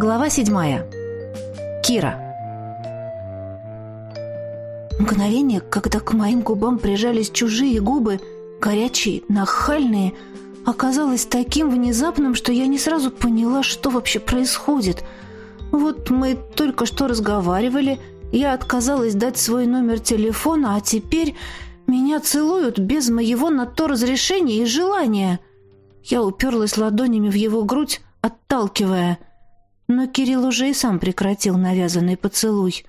Глава седьмая. Кира. Мгновение, когда к моим губам прижались чужие губы, горячие, нахальные, оказалось таким внезапным, что я не сразу поняла, что вообще происходит. Вот мы только что разговаривали, я отказалась дать свой номер телефона, а теперь меня целуют без моего на то разрешения и желания. Я уперлась ладонями в его грудь, отталкивая – но Кирилл уже и сам прекратил навязанный поцелуй.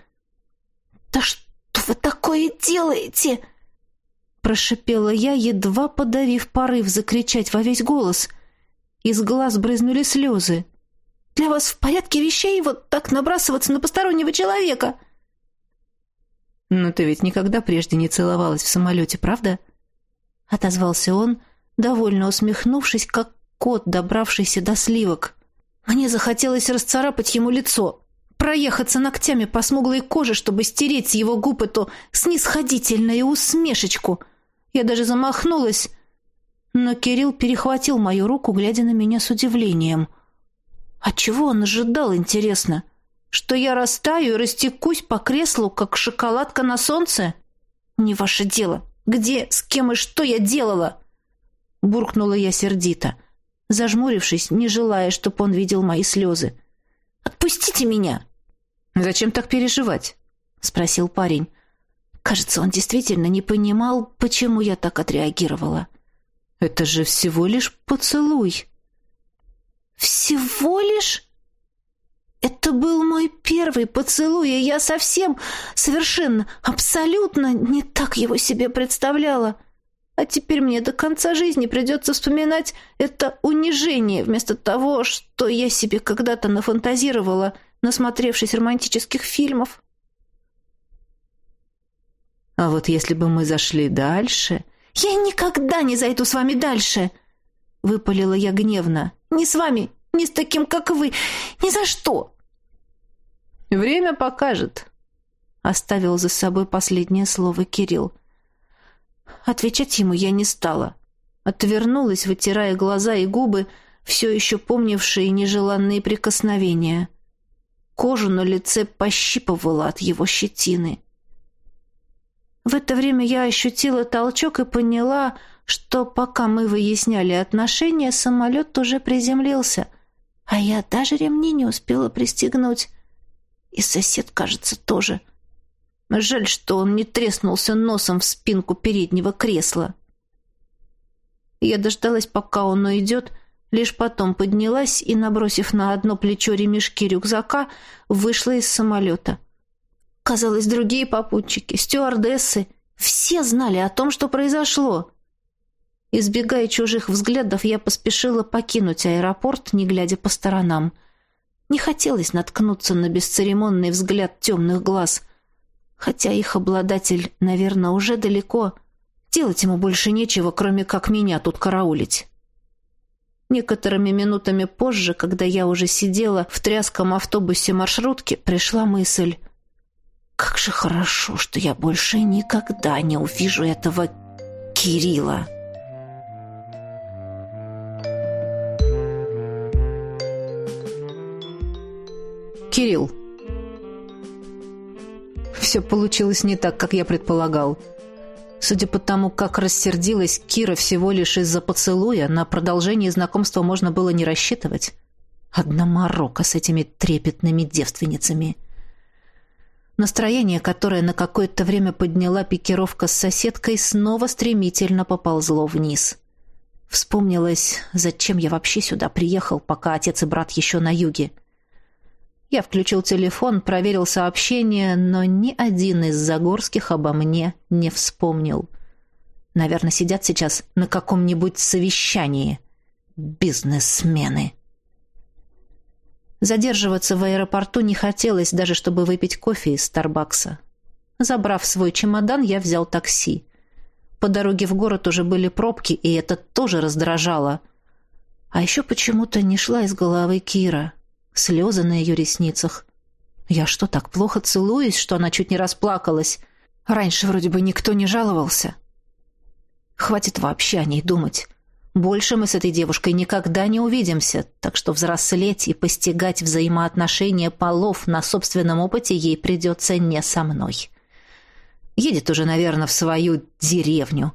«Да что вы такое делаете?» Прошипела я, едва подавив порыв закричать во весь голос. Из глаз брызнули слезы. «Для вас в порядке вещей вот так набрасываться на постороннего человека?» «Но ты ведь никогда прежде не целовалась в самолете, правда?» Отозвался он, довольно усмехнувшись, как кот, добравшийся до сливок. Мне захотелось расцарапать ему лицо, проехаться ногтями по смуглой коже, чтобы стереть с его губ эту снисходительную усмешечку. Я даже замахнулась, но Кирилл перехватил мою руку, глядя на меня с удивлением. А чего он ожидал, интересно? Что я растаю и растекусь по креслу, как шоколадка на солнце? Не ваше дело. Где, с кем и что я делала? Буркнула я сердито. — зажмурившись, не желая, чтобы он видел мои слезы. «Отпустите меня!» «Зачем так переживать?» — спросил парень. Кажется, он действительно не понимал, почему я так отреагировала. «Это же всего лишь поцелуй!» «Всего лишь?» Это был мой первый поцелуй, и я совсем, совершенно, абсолютно не так его себе представляла. А теперь мне до конца жизни придется вспоминать это унижение вместо того, что я себе когда-то нафантазировала, насмотревшись романтических фильмов. А вот если бы мы зашли дальше... «Я никогда не зайду с вами дальше!» — выпалила я гневно. «Ни с вами, ни с таким, как вы, ни за что!» «Время покажет», — оставил за собой последнее слово Кирилл. Отвечать ему я не стала. Отвернулась, вытирая глаза и губы, все еще помнившие нежеланные прикосновения. Кожу на лице пощипывала от его щетины. В это время я ощутила толчок и поняла, что пока мы выясняли отношения, самолет уже приземлился, а я даже ремни не успела пристегнуть. И сосед, кажется, тоже. Жаль, что он не треснулся носом в спинку переднего кресла. Я дождалась, пока он уйдет, лишь потом поднялась и, набросив на одно плечо ремешки рюкзака, вышла из самолета. Казалось, другие попутчики, стюардессы, все знали о том, что произошло. Избегая чужих взглядов, я поспешила покинуть аэропорт, не глядя по сторонам. Не хотелось наткнуться на бесцеремонный взгляд темных глаз — Хотя их обладатель, наверное, уже далеко. Делать ему больше нечего, кроме как меня тут караулить. Некоторыми минутами позже, когда я уже сидела в тряском автобусе маршрутки, пришла мысль. Как же хорошо, что я больше никогда не увижу этого Кирилла. Кирилл все получилось не так, как я предполагал. Судя по тому, как рассердилась Кира всего лишь из-за поцелуя, на продолжение знакомства можно было не рассчитывать. Одна морока с этими трепетными девственницами. Настроение, которое на какое-то время подняла пикировка с соседкой, снова стремительно поползло вниз. Вспомнилось, зачем я вообще сюда приехал, пока отец и брат еще на юге. — я включил телефон, проверил сообщения, но ни один из Загорских обо мне не вспомнил. Наверное, сидят сейчас на каком-нибудь совещании. Бизнесмены. Задерживаться в аэропорту не хотелось, даже чтобы выпить кофе из Старбакса. Забрав свой чемодан, я взял такси. По дороге в город уже были пробки, и это тоже раздражало. А еще почему-то не шла из головы Кира слезы на ее ресницах. Я что, так плохо целуюсь, что она чуть не расплакалась? Раньше вроде бы никто не жаловался. Хватит вообще о ней думать. Больше мы с этой девушкой никогда не увидимся, так что взрослеть и постигать взаимоотношения полов на собственном опыте ей придется не со мной. Едет уже, наверное, в свою деревню.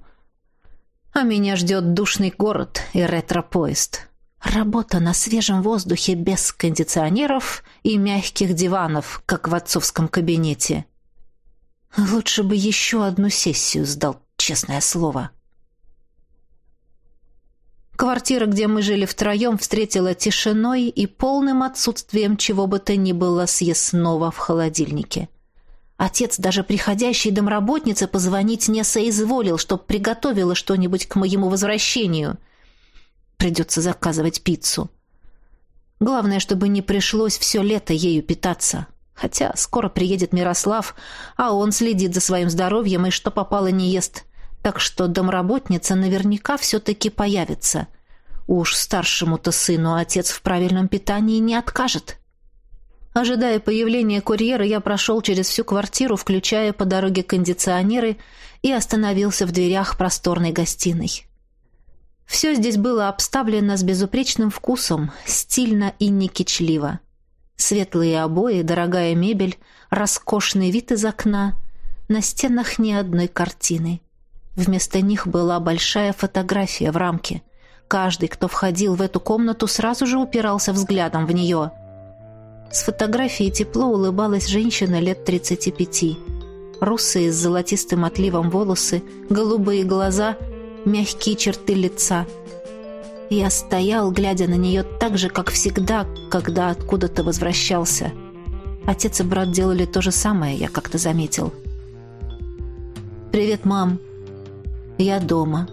А меня ждет душный город и ретро-поезд. Работа на свежем воздухе без кондиционеров и мягких диванов, как в отцовском кабинете. Лучше бы еще одну сессию сдал, честное слово. Квартира, где мы жили втроем, встретила тишиной и полным отсутствием чего бы то ни было съестного в холодильнике. Отец даже приходящей домработнице позвонить не соизволил, чтоб приготовила что-нибудь к моему возвращению. Придется заказывать пиццу. Главное, чтобы не пришлось все лето ею питаться. Хотя скоро приедет Мирослав, а он следит за своим здоровьем и что попало не ест так что домработница наверняка все-таки появится. Уж старшему-то сыну отец в правильном питании не откажет. Ожидая появления курьера, я прошел через всю квартиру, включая по дороге кондиционеры, и остановился в дверях просторной гостиной. Все здесь было обставлено с безупречным вкусом, стильно и некичливо. Светлые обои, дорогая мебель, роскошный вид из окна, на стенах ни одной картины. Вместо них была большая фотография в рамке. Каждый, кто входил в эту комнату, сразу же упирался взглядом в нее. С фотографии тепло улыбалась женщина лет 35. Русые с золотистым отливом волосы, голубые глаза, мягкие черты лица. Я стоял, глядя на нее так же, как всегда, когда откуда-то возвращался. Отец и брат делали то же самое, я как-то заметил. «Привет, мам!» Я дома.